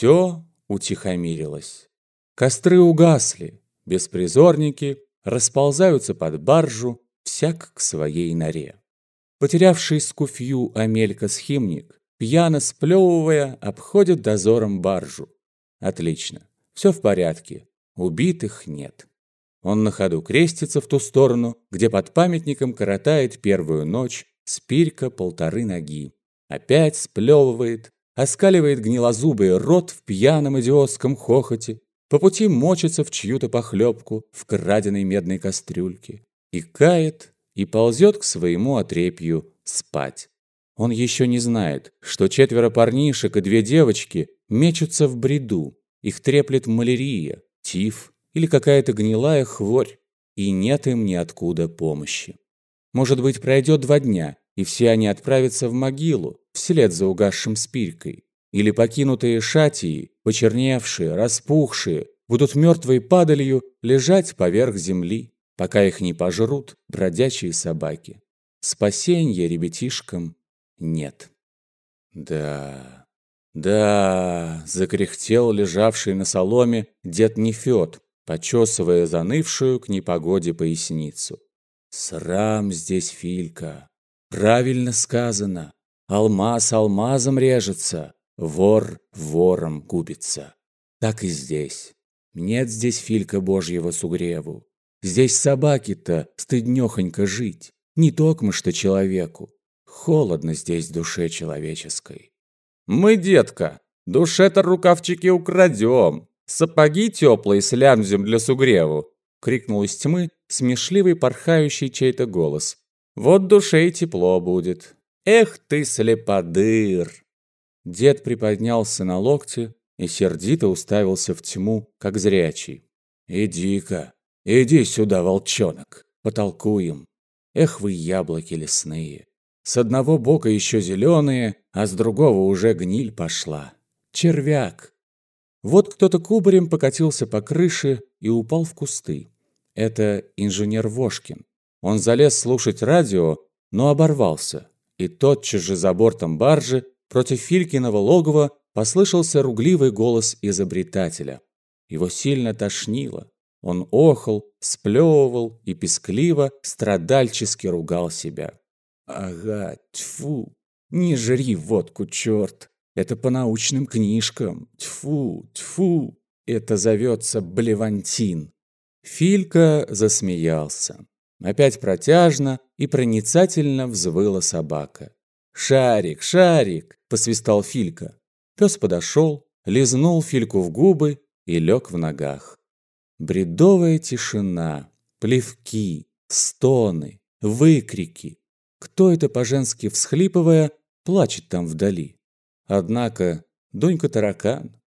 Все утихомирилось. Костры угасли, беспризорники расползаются под баржу, всяк к своей норе. Потерявший скуфью Амелька-схимник, пьяно сплевывая, обходит дозором баржу. Отлично, все в порядке, убитых нет. Он на ходу крестится в ту сторону, где под памятником коротает первую ночь спирка полторы ноги. Опять сплевывает, оскаливает гнилозубый рот в пьяном идиотском хохоте, по пути мочится в чью-то похлебку в краденой медной кастрюльке, и кает, и ползет к своему отрепью спать. Он еще не знает, что четверо парнишек и две девочки мечутся в бреду, их треплет малярия, тиф или какая-то гнилая хворь, и нет им ниоткуда помощи. Может быть, пройдет два дня, и все они отправятся в могилу, вслед за угасшим спиркой. Или покинутые шатии, почерневшие, распухшие, будут мертвой падалью лежать поверх земли, пока их не пожрут бродячие собаки. Спасенья ребятишкам нет. Да, да, закряхтел лежавший на соломе дед Нефёд, почесывая занывшую к непогоде поясницу. Срам здесь, Филька. Правильно сказано. Алмаз алмазом режется, вор вором губится. Так и здесь. Нет здесь Филька Божьего сугреву. Здесь собаки-то стыднёхонько жить. Не токмо что человеку. Холодно здесь душе человеческой. Мы, детка, душе-то рукавчики украдем. Сапоги теплые слямзем для сугреву. Крикнул из тьмы смешливый порхающий чей-то голос. Вот душе и тепло будет. Эх ты, слеподыр!» Дед приподнялся на локте и сердито уставился в тьму, как зрячий. «Иди-ка, иди сюда, волчонок, потолкуем. Эх вы, яблоки лесные! С одного бока еще зеленые, а с другого уже гниль пошла. Червяк!» Вот кто-то кубарем покатился по крыше и упал в кусты. Это инженер Вошкин. Он залез слушать радио, но оборвался, и тотчас же за бортом баржи против Филькиного логова послышался ругливый голос изобретателя. Его сильно тошнило. Он охал, сплевывал и пескливо, страдальчески ругал себя. «Ага, тьфу! Не жри водку, черт! Это по научным книжкам! Тьфу, тьфу! Это зовется блевантин!» Филька засмеялся. Опять протяжно и проницательно взвыла собака. «Шарик, Шарик!» – посвистал Филька. Пес подошел, лизнул Фильку в губы и лег в ногах. Бредовая тишина, плевки, стоны, выкрики. Кто это по-женски всхлипывая, плачет там вдали? Однако Дунька таракан,